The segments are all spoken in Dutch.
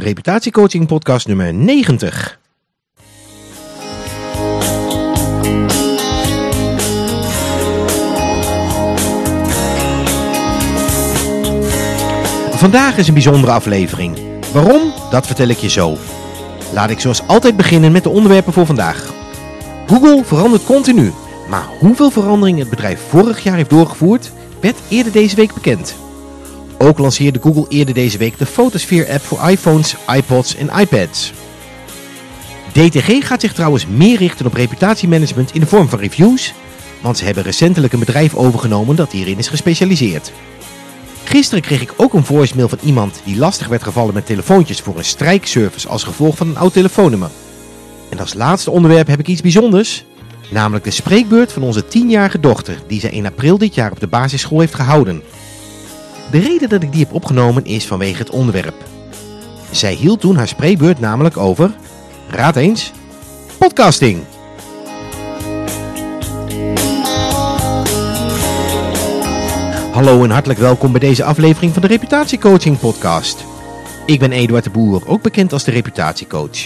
Reputatiecoaching podcast nummer 90. Vandaag is een bijzondere aflevering. Waarom? Dat vertel ik je zo. Laat ik zoals altijd beginnen met de onderwerpen voor vandaag. Google verandert continu, maar hoeveel verandering het bedrijf vorig jaar heeft doorgevoerd, werd eerder deze week bekend. Ook lanceerde Google eerder deze week de Photosphere-app voor iPhones, iPods en iPads. DTG gaat zich trouwens meer richten op reputatiemanagement in de vorm van reviews, want ze hebben recentelijk een bedrijf overgenomen dat hierin is gespecialiseerd. Gisteren kreeg ik ook een voicemail van iemand die lastig werd gevallen met telefoontjes voor een strijkservice als gevolg van een oud telefoonnummer. En als laatste onderwerp heb ik iets bijzonders, namelijk de spreekbeurt van onze 10-jarige dochter die zij in april dit jaar op de basisschool heeft gehouden. De reden dat ik die heb opgenomen is vanwege het onderwerp. Zij hield toen haar spreekbeurt namelijk over, raad eens, podcasting. Hallo en hartelijk welkom bij deze aflevering van de Reputatiecoaching podcast. Ik ben Eduard de Boer, ook bekend als de Reputatiecoach.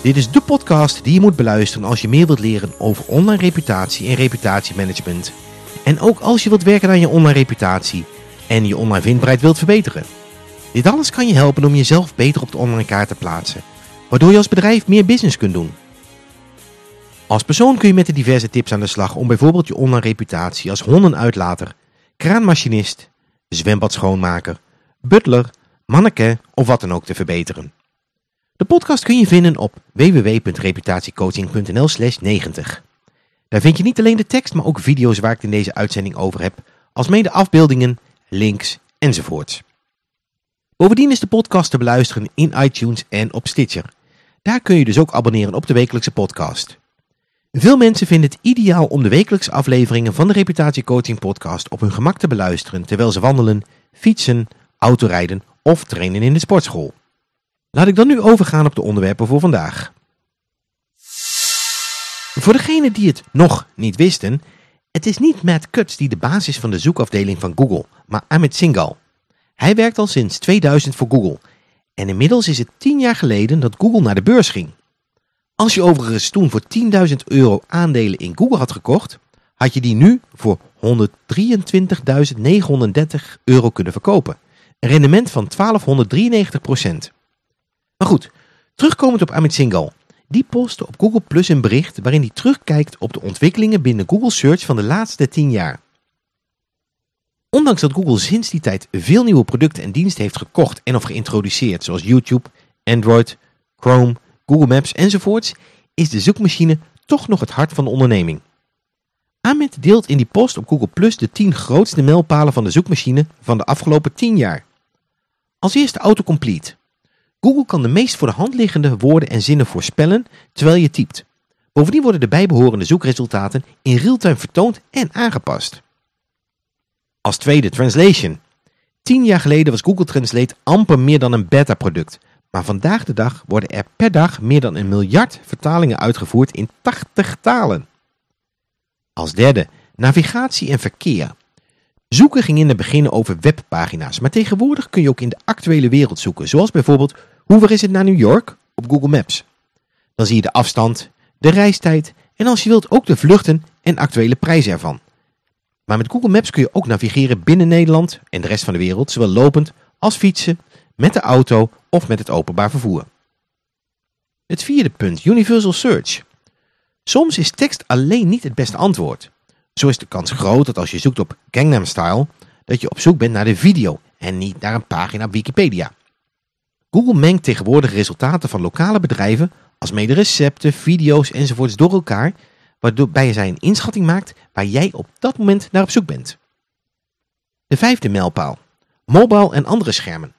Dit is de podcast die je moet beluisteren als je meer wilt leren over online reputatie en reputatiemanagement. En ook als je wilt werken aan je online reputatie en je online vindbaarheid wilt verbeteren. Dit alles kan je helpen om jezelf beter op de online kaart te plaatsen, waardoor je als bedrijf meer business kunt doen. Als persoon kun je met de diverse tips aan de slag om bijvoorbeeld je online reputatie als hondenuitlater, kraanmachinist, zwembadschoonmaker, butler, manneke of wat dan ook te verbeteren. De podcast kun je vinden op www.reputatiecoaching.nl slash 90. Daar vind je niet alleen de tekst, maar ook video's waar ik het in deze uitzending over heb, als mede afbeeldingen, links enzovoorts. Bovendien is de podcast te beluisteren in iTunes en op Stitcher. Daar kun je dus ook abonneren op de wekelijkse podcast. Veel mensen vinden het ideaal om de wekelijkse afleveringen van de Reputatiecoaching podcast op hun gemak te beluisteren terwijl ze wandelen, fietsen, autorijden of trainen in de sportschool. Laat ik dan nu overgaan op de onderwerpen voor vandaag. Voor degenen die het nog niet wisten, het is niet Matt Cutts die de basis van de zoekafdeling van Google, maar Amit Singhal. Hij werkt al sinds 2000 voor Google en inmiddels is het 10 jaar geleden dat Google naar de beurs ging. Als je overigens toen voor 10.000 euro aandelen in Google had gekocht, had je die nu voor 123.930 euro kunnen verkopen. Een rendement van 1293% Maar goed, terugkomend op Amit Singhal. Die postte op Google Plus een bericht waarin hij terugkijkt op de ontwikkelingen binnen Google Search van de laatste 10 jaar. Ondanks dat Google sinds die tijd veel nieuwe producten en diensten heeft gekocht en of geïntroduceerd, zoals YouTube, Android, Chrome, Google Maps enzovoorts, is de zoekmachine toch nog het hart van de onderneming. Amit deelt in die post op Google Plus de 10 grootste mijlpalen van de zoekmachine van de afgelopen 10 jaar. Als eerste autocomplete. Google kan de meest voor de hand liggende woorden en zinnen voorspellen terwijl je typt. Bovendien worden de bijbehorende zoekresultaten in real-time vertoond en aangepast. Als tweede Translation. 10 jaar geleden was Google Translate amper meer dan een beta-product, maar vandaag de dag worden er per dag meer dan een miljard vertalingen uitgevoerd in 80 talen. Als derde, navigatie en verkeer. Zoeken ging in het begin over webpagina's, maar tegenwoordig kun je ook in de actuele wereld zoeken, zoals bijvoorbeeld hoe ver is het naar New York op Google Maps. Dan zie je de afstand, de reistijd en als je wilt ook de vluchten en actuele prijzen ervan. Maar met Google Maps kun je ook navigeren binnen Nederland en de rest van de wereld, zowel lopend als fietsen, met de auto of met het openbaar vervoer. Het vierde punt, Universal Search. Soms is tekst alleen niet het beste antwoord. Zo is de kans groot dat als je zoekt op Gangnam Style, dat je op zoek bent naar de video en niet naar een pagina Wikipedia. Google mengt tegenwoordig resultaten van lokale bedrijven als mede recepten, video's enzovoorts door elkaar, waarbij zij een inschatting maakt waar jij op dat moment naar op zoek bent. De vijfde mijlpaal. Mobile en andere schermen.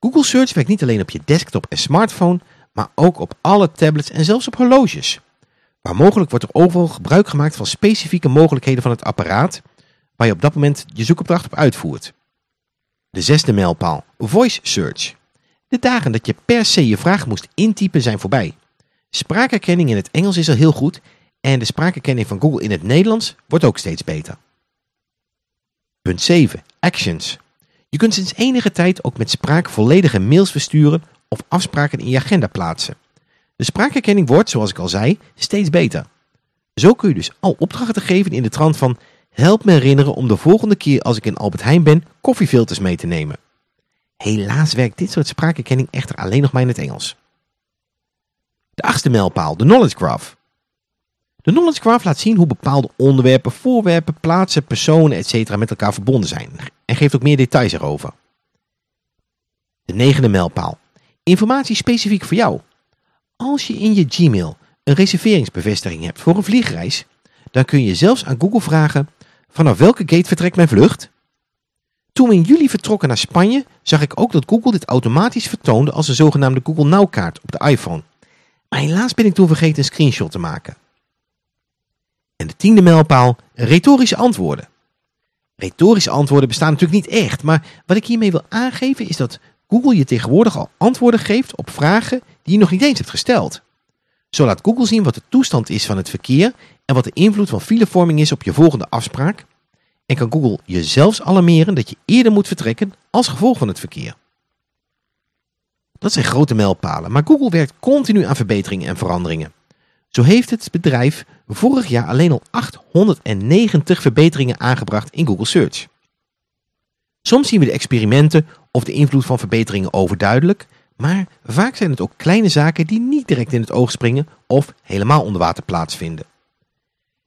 Google Search werkt niet alleen op je desktop en smartphone, maar ook op alle tablets en zelfs op horloges. Waar mogelijk wordt er overal gebruik gemaakt van specifieke mogelijkheden van het apparaat, waar je op dat moment je zoekopdracht op uitvoert. De zesde mijlpaal, Voice Search. De dagen dat je per se je vraag moest intypen zijn voorbij. Spraakherkenning in het Engels is al heel goed en de spraakherkenning van Google in het Nederlands wordt ook steeds beter. Punt 7. Actions. Je kunt sinds enige tijd ook met spraak volledige mails versturen of afspraken in je agenda plaatsen. De spraakherkenning wordt, zoals ik al zei, steeds beter. Zo kun je dus al opdrachten geven in de trant van help me herinneren om de volgende keer als ik in Albert Heijn ben koffiefilters mee te nemen. Helaas werkt dit soort spraakherkenning echter alleen nog maar in het Engels. De achtste mijlpaal, de Knowledge Graph. De Knowledge Graph laat zien hoe bepaalde onderwerpen, voorwerpen, plaatsen, personen etc. met elkaar verbonden zijn en geeft ook meer details erover. De negende mijlpaal. Informatie specifiek voor jou. Als je in je Gmail een reserveringsbevestiging hebt voor een vliegreis, dan kun je zelfs aan Google vragen vanaf welke gate vertrekt mijn vlucht? Toen we in juli vertrokken naar Spanje, zag ik ook dat Google dit automatisch vertoonde als een zogenaamde Google Now kaart op de iPhone. Maar helaas ben ik toen vergeten een screenshot te maken. En de tiende mijlpaal, retorische antwoorden. Retorische antwoorden bestaan natuurlijk niet echt, maar wat ik hiermee wil aangeven is dat Google je tegenwoordig al antwoorden geeft op vragen die je nog niet eens hebt gesteld. Zo laat Google zien wat de toestand is van het verkeer en wat de invloed van filevorming is op je volgende afspraak. En kan Google je zelfs alarmeren dat je eerder moet vertrekken als gevolg van het verkeer. Dat zijn grote mijlpalen, maar Google werkt continu aan verbeteringen en veranderingen. Zo heeft het bedrijf vorig jaar alleen al 890 verbeteringen aangebracht in Google Search. Soms zien we de experimenten of de invloed van verbeteringen overduidelijk, maar vaak zijn het ook kleine zaken die niet direct in het oog springen of helemaal onder water plaatsvinden.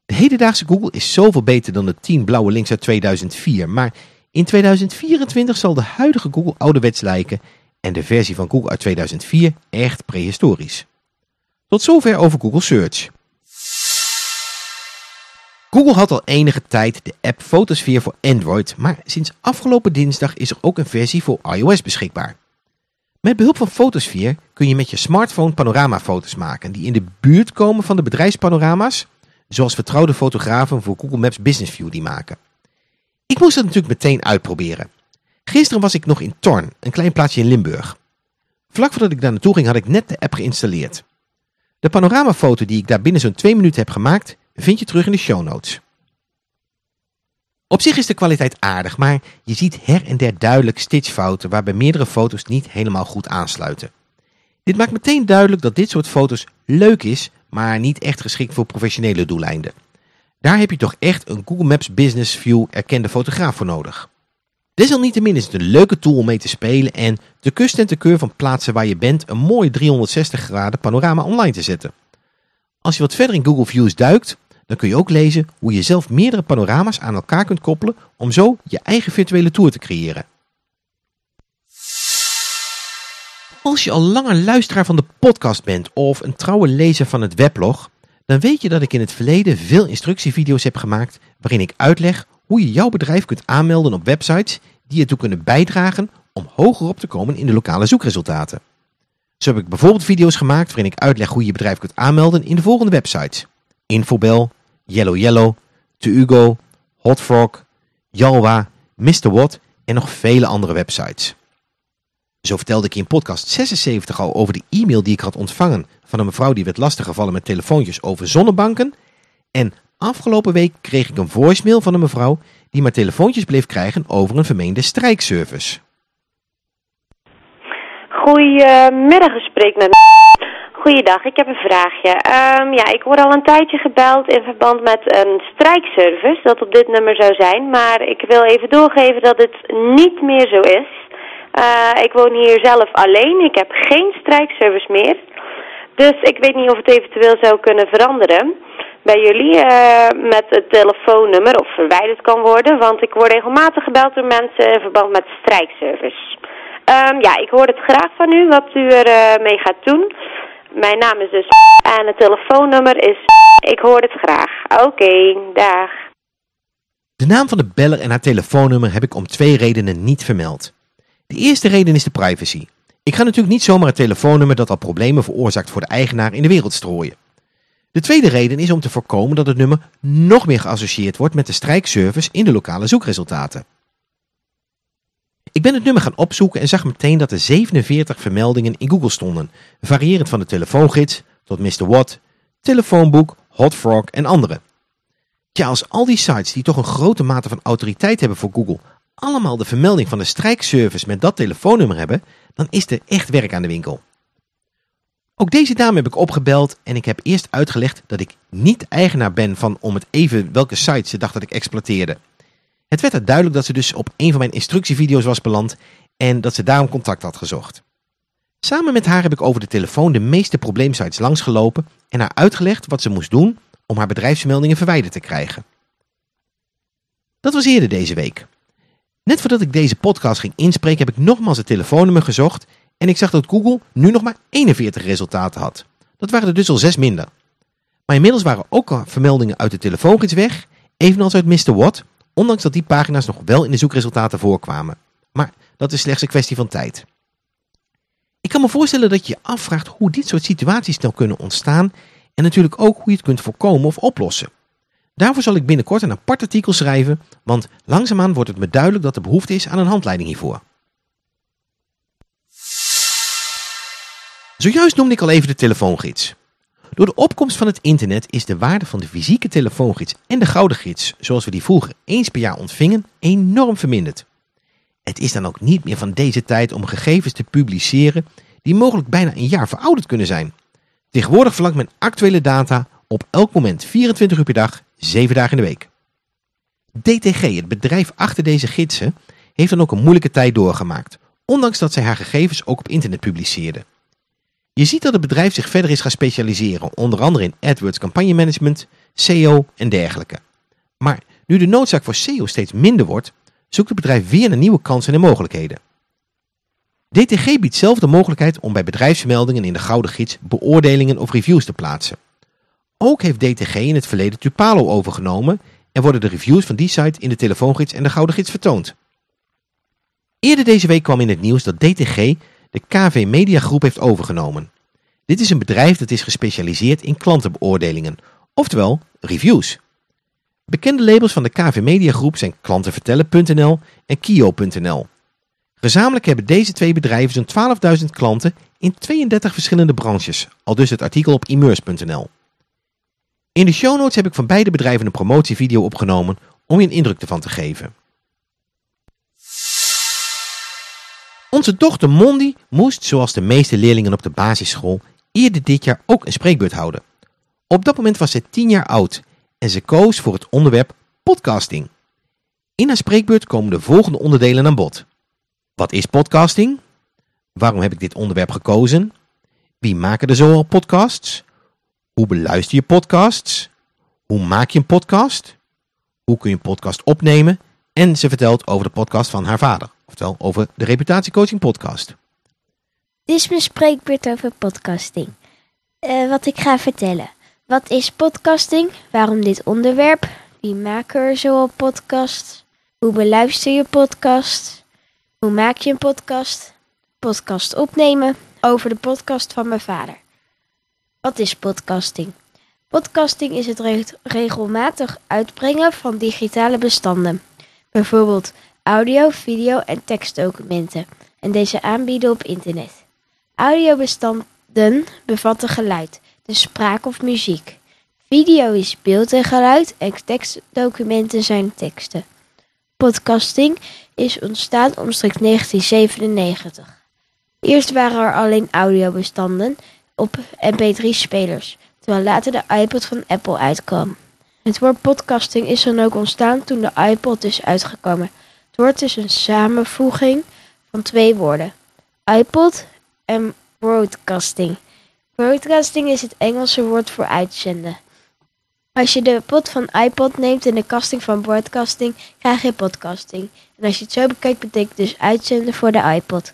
De hedendaagse Google is zoveel beter dan de 10 blauwe links uit 2004, maar in 2024 zal de huidige Google ouderwets lijken en de versie van Google uit 2004 echt prehistorisch. Tot zover over Google Search. Google had al enige tijd de app Fotosphere voor Android, maar sinds afgelopen dinsdag is er ook een versie voor iOS beschikbaar. Met behulp van Fotosphere kun je met je smartphone panoramafoto's maken die in de buurt komen van de bedrijfspanorama's, zoals vertrouwde fotografen voor Google Maps Business View die maken. Ik moest het natuurlijk meteen uitproberen. Gisteren was ik nog in Torn, een klein plaatsje in Limburg. Vlak voordat ik daar naartoe ging had ik net de app geïnstalleerd. De panoramafoto die ik daar binnen zo'n twee minuten heb gemaakt, vind je terug in de show notes. Op zich is de kwaliteit aardig, maar je ziet her en der duidelijk stitchfouten waarbij meerdere foto's niet helemaal goed aansluiten. Dit maakt meteen duidelijk dat dit soort foto's leuk is, maar niet echt geschikt voor professionele doeleinden. Daar heb je toch echt een Google Maps Business View erkende fotograaf voor nodig. Desalniettemin is het een leuke tool om mee te spelen en te kust en te keur van plaatsen waar je bent een mooi 360 graden panorama online te zetten. Als je wat verder in Google Views duikt, dan kun je ook lezen hoe je zelf meerdere panorama's aan elkaar kunt koppelen om zo je eigen virtuele tour te creëren. Als je al langer luisteraar van de podcast bent of een trouwe lezer van het weblog, dan weet je dat ik in het verleden veel instructievideo's heb gemaakt waarin ik uitleg hoe je jouw bedrijf kunt aanmelden op websites die ertoe kunnen bijdragen om hoger op te komen in de lokale zoekresultaten. Zo heb ik bijvoorbeeld video's gemaakt waarin ik uitleg hoe je je bedrijf kunt aanmelden in de volgende websites. Infobel, Yellow Yellow, Tugo, Hotfrog, Jalwa, Mr. Watt en nog vele andere websites. Zo vertelde ik in podcast 76 al over de e-mail die ik had ontvangen van een mevrouw die werd lastiggevallen met telefoontjes over zonnebanken. En afgelopen week kreeg ik een voicemail van een mevrouw die maar telefoontjes bleef krijgen over een vermeende strijkservice. Goedemiddag, gesprek met Goeiedag, ik heb een vraagje. Um, ja, ik word al een tijdje gebeld in verband met een strijkservice dat op dit nummer zou zijn. Maar ik wil even doorgeven dat het niet meer zo is. Uh, ik woon hier zelf alleen. Ik heb geen strijkservice meer. Dus ik weet niet of het eventueel zou kunnen veranderen bij jullie uh, met het telefoonnummer of verwijderd kan worden. Want ik word regelmatig gebeld door mensen in verband met strijkservice. Um, ja, ik hoor het graag van u wat u er uh, mee gaat doen. Mijn naam is dus en het telefoonnummer is... Ik hoor het graag. Oké, dag. De naam van de beller en haar telefoonnummer heb ik om twee redenen niet vermeld. De eerste reden is de privacy. Ik ga natuurlijk niet zomaar het telefoonnummer dat al problemen veroorzaakt voor de eigenaar in de wereld strooien. De tweede reden is om te voorkomen dat het nummer nog meer geassocieerd wordt met de strijkservice in de lokale zoekresultaten. Ik ben het nummer gaan opzoeken en zag meteen dat er 47 vermeldingen in Google stonden, variërend van de telefoongids tot Mr. Watt, telefoonboek, Hotfrog en andere. Ja, als al die sites die toch een grote mate van autoriteit hebben voor Google allemaal de vermelding van de strijkservice met dat telefoonnummer hebben, dan is er echt werk aan de winkel. Ook deze dame heb ik opgebeld en ik heb eerst uitgelegd dat ik niet eigenaar ben van om het even welke site ze dacht dat ik exploiteerde. Het werd er duidelijk dat ze dus op een van mijn instructievideo's was beland en dat ze daarom contact had gezocht. Samen met haar heb ik over de telefoon de meeste probleemsites langsgelopen en haar uitgelegd wat ze moest doen om haar bedrijfsmeldingen verwijderd te krijgen. Dat was eerder deze week. Net voordat ik deze podcast ging inspreken heb ik nogmaals het telefoonnummer gezocht en ik zag dat Google nu nog maar 41 resultaten had. Dat waren er dus al 6 minder. Maar inmiddels waren ook al vermeldingen uit de telefoongids weg, evenals uit Mr. Watt, ondanks dat die pagina's nog wel in de zoekresultaten voorkwamen. Maar dat is slechts een kwestie van tijd. Ik kan me voorstellen dat je je afvraagt hoe dit soort situaties nou kunnen ontstaan en natuurlijk ook hoe je het kunt voorkomen of oplossen. Daarvoor zal ik binnenkort een apart artikel schrijven, want langzaamaan wordt het me duidelijk dat er behoefte is aan een handleiding hiervoor. Zojuist noemde ik al even de telefoongids. Door de opkomst van het internet is de waarde van de fysieke telefoongids en de gouden gids, zoals we die vroeger eens per jaar ontvingen, enorm verminderd. Het is dan ook niet meer van deze tijd om gegevens te publiceren die mogelijk bijna een jaar verouderd kunnen zijn. Tegenwoordig verlangt men actuele data op elk moment 24 uur per dag, 7 dagen in de week. DTG, het bedrijf achter deze gidsen, heeft dan ook een moeilijke tijd doorgemaakt, ondanks dat zij haar gegevens ook op internet publiceerde. Je ziet dat het bedrijf zich verder is gaan specialiseren, onder andere in AdWords campagnemanagement, SEO en dergelijke. Maar nu de noodzaak voor SEO steeds minder wordt, zoekt het bedrijf weer naar nieuwe kansen en mogelijkheden. DTG biedt zelf de mogelijkheid om bij bedrijfsmeldingen in de Gouden Gids beoordelingen of reviews te plaatsen. Ook heeft DTG in het verleden Tupalo overgenomen en worden de reviews van die site in de telefoongids en de Gouden Gids vertoond. Eerder deze week kwam in het nieuws dat DTG de KV Media Groep heeft overgenomen. Dit is een bedrijf dat is gespecialiseerd in klantenbeoordelingen, oftewel reviews. Bekende labels van de KV Media Groep zijn klantenvertellen.nl en Kio.nl. Gezamenlijk hebben deze twee bedrijven zo'n 12.000 klanten in 32 verschillende branches, al dus het artikel op immers.nl. In de show notes heb ik van beide bedrijven een promotievideo opgenomen om je een indruk ervan te geven. Onze dochter Mondi moest, zoals de meeste leerlingen op de basisschool, eerder dit jaar ook een spreekbeurt houden. Op dat moment was ze 10 jaar oud en ze koos voor het onderwerp podcasting. In haar spreekbeurt komen de volgende onderdelen aan bod. Wat is podcasting? Waarom heb ik dit onderwerp gekozen? Wie maken er zoal podcasts? Hoe beluister je podcasts? Hoe maak je een podcast? Hoe kun je een podcast opnemen? En ze vertelt over de podcast van haar vader. Oftewel over de reputatiecoaching podcast. Dit is mijn spreekbeurt over podcasting. Uh, wat ik ga vertellen. Wat is podcasting? Waarom dit onderwerp? Wie maken er zoal podcast? Hoe beluister je podcast? Hoe maak je een podcast? Podcast opnemen over de podcast van mijn vader. Wat is podcasting? Podcasting is het regelmatig uitbrengen van digitale bestanden. Bijvoorbeeld audio, video en tekstdocumenten. En deze aanbieden op internet. Audiobestanden bevatten geluid, dus spraak of muziek. Video is beeld en geluid en tekstdocumenten zijn teksten. Podcasting is ontstaan omstreeks 1997. Eerst waren er alleen audiobestanden op mp3-spelers, terwijl later de iPod van Apple uitkwam. Het woord podcasting is dan ook ontstaan toen de iPod is uitgekomen. Het woord is een samenvoeging van twee woorden, iPod en broadcasting. Broadcasting is het Engelse woord voor uitzenden. Als je de pot van iPod neemt en de casting van broadcasting, krijg je podcasting. En als je het zo bekijkt, betekent dus uitzenden voor de iPod.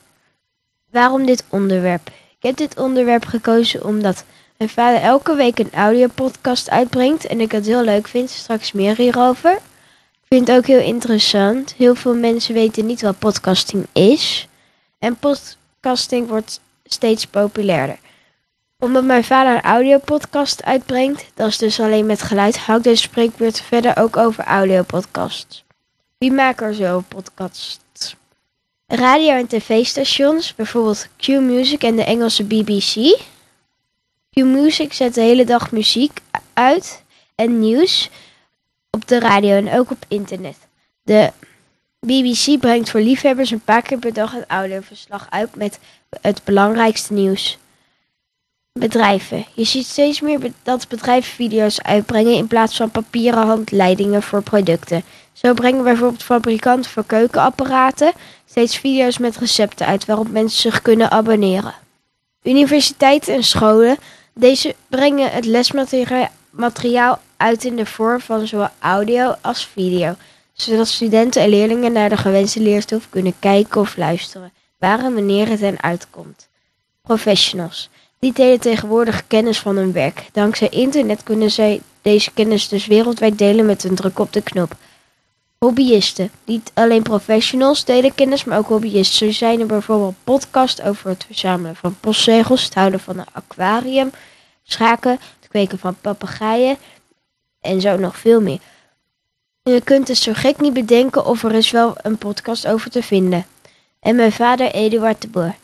Waarom dit onderwerp? Ik heb dit onderwerp gekozen omdat mijn vader elke week een audiopodcast uitbrengt en ik het heel leuk vind. Straks meer hierover. Ik vind het ook heel interessant. Heel veel mensen weten niet wat podcasting is. En podcasting wordt steeds populairder omdat mijn vader een audiopodcast uitbrengt, dat is dus alleen met geluid, hou ik deze spreekbeurt verder ook over audiopodcasts. Wie maken er zo podcasts? Radio- en tv-stations, bijvoorbeeld Q-Music en de Engelse BBC. Q-Music zet de hele dag muziek uit en nieuws op de radio en ook op internet. De BBC brengt voor liefhebbers een paar keer per dag een audioverslag uit met het belangrijkste nieuws. Bedrijven. Je ziet steeds meer dat bedrijven video's uitbrengen in plaats van papieren handleidingen voor producten. Zo brengen bijvoorbeeld fabrikanten voor keukenapparaten steeds video's met recepten uit waarop mensen zich kunnen abonneren. Universiteiten en scholen, deze brengen het lesmateriaal uit in de vorm van zowel audio als video, zodat studenten en leerlingen naar de gewenste leerstof kunnen kijken of luisteren, waar en wanneer het hen uitkomt. Professionals. Die delen tegenwoordig kennis van hun werk. Dankzij internet kunnen zij deze kennis dus wereldwijd delen met een druk op de knop. Hobbyisten. Niet alleen professionals delen kennis, maar ook hobbyisten. Zo zijn er bijvoorbeeld podcasts over het verzamelen van postzegels, het houden van een aquarium, schaken, het kweken van papegaaien en zo nog veel meer. Je kunt het zo gek niet bedenken of er is wel een podcast over te vinden. En mijn vader Eduard de Boer.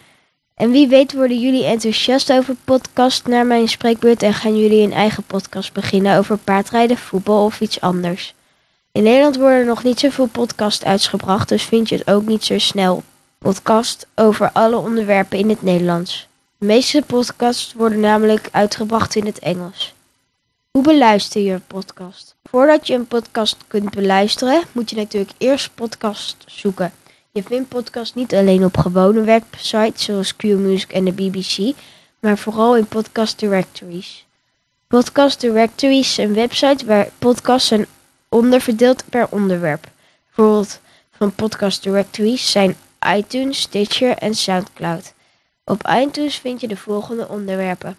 En wie weet worden jullie enthousiast over podcast naar mijn spreekbeurt en gaan jullie een eigen podcast beginnen over paardrijden, voetbal of iets anders. In Nederland worden nog niet zoveel podcasts uitgebracht, dus vind je het ook niet zo snel. Podcast over alle onderwerpen in het Nederlands. De meeste podcasts worden namelijk uitgebracht in het Engels. Hoe beluister je een podcast? Voordat je een podcast kunt beluisteren, moet je natuurlijk eerst podcast zoeken. Je vindt podcast niet alleen op gewone websites zoals Q-Music en de BBC, maar vooral in podcast directories. Podcast directories zijn websites waar podcasts zijn onderverdeeld per onderwerp. Bijvoorbeeld van podcast directories zijn iTunes, Stitcher en Soundcloud. Op iTunes vind je de volgende onderwerpen: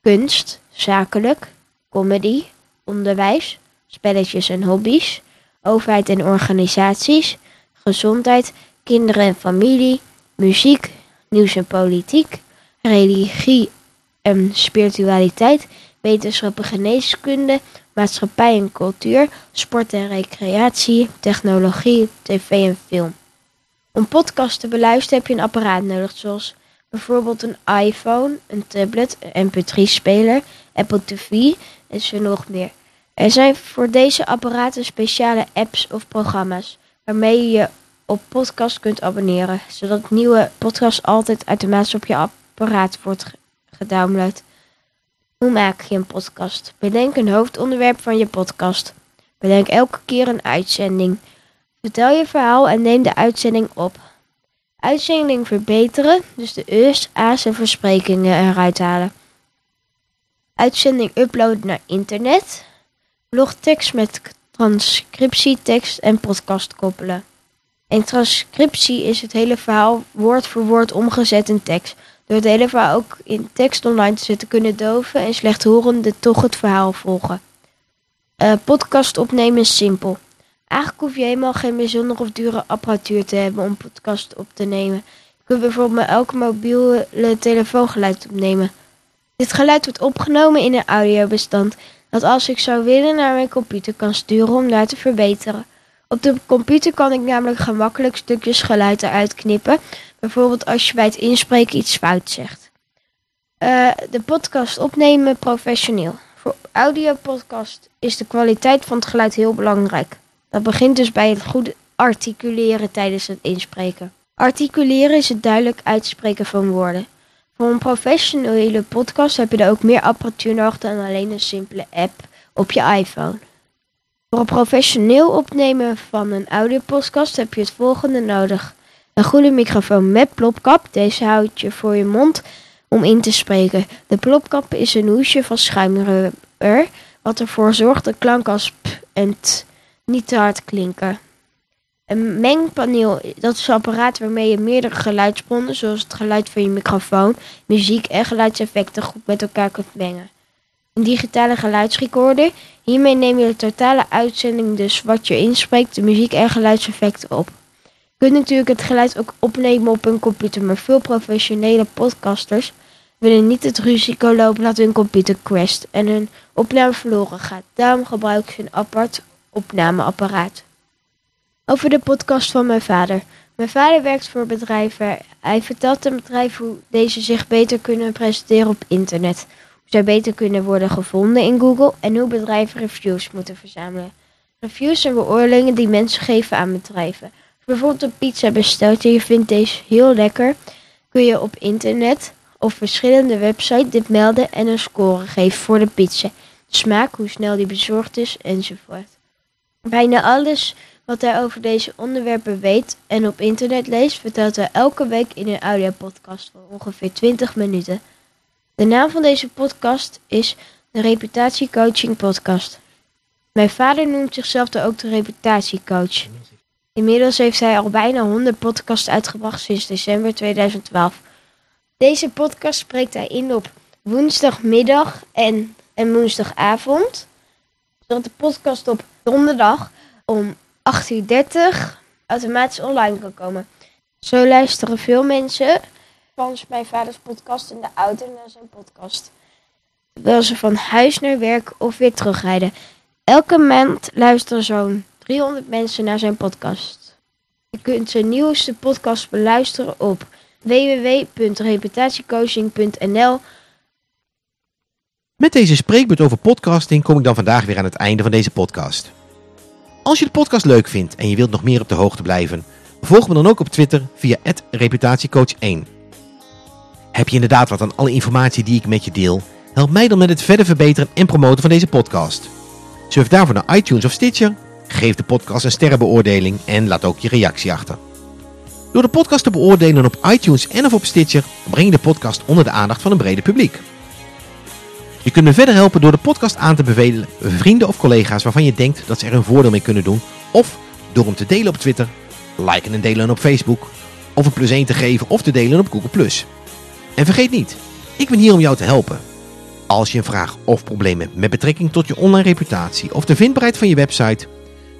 kunst, zakelijk, comedy, onderwijs, spelletjes en hobby's, overheid en organisaties, gezondheid, kinderen en familie, muziek, nieuws en politiek, religie en spiritualiteit, wetenschap en geneeskunde, maatschappij en cultuur, sport en recreatie, technologie, tv en film. Om podcast te beluisteren heb je een apparaat nodig, zoals bijvoorbeeld een iPhone, een tablet, een mp3-speler, Apple TV en zo nog meer. Er zijn voor deze apparaten speciale apps of programma's waarmee je je op podcast kunt abonneren, zodat nieuwe podcast altijd automatisch op je apparaat wordt ge- gedownload. Hoe maak je een podcast? Bedenk een hoofdonderwerp van je podcast. Bedenk elke keer een uitzending. Vertel je verhaal en neem de uitzending op. Uitzending verbeteren, dus de U's, A's en versprekingen eruit halen. Uitzending uploaden naar internet. Blogtekst met transcriptie, tekst en podcast koppelen. En transcriptie is het hele verhaal woord voor woord omgezet in tekst. Door het hele verhaal ook in tekst online te zetten, kunnen doven en slechthorenden toch het verhaal volgen. Eh, podcast opnemen is simpel. Eigenlijk hoef je helemaal geen bijzondere of dure apparatuur te hebben om podcast op te nemen. Je kunt bijvoorbeeld met elke mobiele telefoon geluid opnemen. Dit geluid wordt opgenomen in een audiobestand dat als ik zou willen naar mijn computer kan sturen om daar te verbeteren. Op de computer kan ik namelijk gemakkelijk stukjes geluid eruit knippen. Bijvoorbeeld als je bij het inspreken iets fout zegt. Eh, de podcast opnemen professioneel. Voor audiopodcast is de kwaliteit van het geluid heel belangrijk. Dat begint dus bij het goed articuleren tijdens het inspreken. Articuleren is het duidelijk uitspreken van woorden. Voor een professionele podcast heb je er ook meer apparatuur nodig dan alleen een simpele app op je iPhone. Voor een professioneel opnemen van een audiopodcast heb je het volgende nodig. Een goede microfoon met plopkap. Deze houd je voor je mond om in te spreken. De plopkap is een hoesje van schuimrubber, wat ervoor zorgt dat klanken als p en t niet te hard klinken. Een mengpaneel, dat is een apparaat waarmee je meerdere geluidsbronnen, zoals het geluid van je microfoon, muziek en geluidseffecten goed met elkaar kunt mengen. Een digitale geluidsrecorder, hiermee neem je de totale uitzending, dus wat je inspreekt, de muziek en geluidseffecten op. Kunt natuurlijk het geluid ook opnemen op een computer, maar veel professionele podcasters willen niet het risico lopen dat hun computer crasht en hun opname verloren gaat. Daarom gebruiken ze een apart opnameapparaat. Over de podcast van mijn vader. Mijn vader werkt voor bedrijven. Hij vertelt aan bedrijven hoe deze zich beter kunnen presenteren op internet. Hoe zij beter kunnen worden gevonden in Google en hoe bedrijven reviews moeten verzamelen. Reviews zijn beoordelingen die mensen geven aan bedrijven. Bijvoorbeeld een pizza bestelt en je vindt deze heel lekker, kun je op internet of verschillende websites dit melden en een score geven voor de pizza. Smaak, hoe snel die bezorgd is enzovoort. Bijna alles wat hij over deze onderwerpen weet en op internet leest, vertelt hij elke week in een audiopodcast van ongeveer 20 minuten. De naam van deze podcast is de Reputatiecoaching Podcast. Mijn vader noemt zichzelf dan ook de reputatiecoach. Inmiddels heeft hij al bijna 100 podcasts uitgebracht sinds december 2012. Deze podcast spreekt hij in op woensdagmiddag en, en woensdagavond. Zodat de podcast op donderdag om 8.30 uur automatisch online kan komen. Zo luisteren veel mensen van mijn vaders podcast in de auto naar zijn podcast. Terwijl ze van huis naar werk of weer terugrijden. Elke maand luisteren zo'n 300 mensen naar zijn podcast. Je kunt zijn nieuwste podcast beluisteren op www.reputatiecoaching.nl. Met deze spreekbeurt over podcasting kom ik dan vandaag weer aan het einde van deze podcast. Als je de podcast leuk vindt en je wilt nog meer op de hoogte blijven, volg me dan ook op Twitter via reputatiecoach1. Heb je inderdaad wat aan alle informatie die ik met je deel? Help mij dan met het verder verbeteren en promoten van deze podcast. Surf daarvoor naar iTunes of Stitcher, geef de podcast een sterrenbeoordeling en laat ook je reactie achter. Door de podcast te beoordelen op iTunes en of op Stitcher breng je de podcast onder de aandacht van een brede publiek. Je kunt me verder helpen door de podcast aan te bevelen vrienden of collega's waarvan je denkt dat ze er een voordeel mee kunnen doen. Of door hem te delen op Twitter, liken en delen op Facebook. Of een plus 1 te geven of te delen op Google+. En vergeet niet, ik ben hier om jou te helpen. Als je een vraag of probleem hebt met betrekking tot je online reputatie of de vindbaarheid van je website,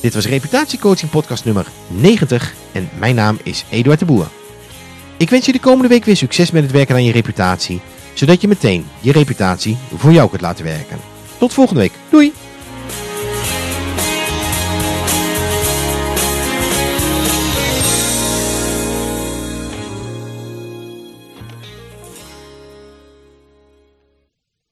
Dit was Reputatiecoaching podcast nummer 90 en mijn naam is Eduard de Boer. Ik wens je de komende week weer succes met het werken aan je reputatie, zodat je meteen je reputatie voor jou kunt laten werken. Tot volgende week. Doei!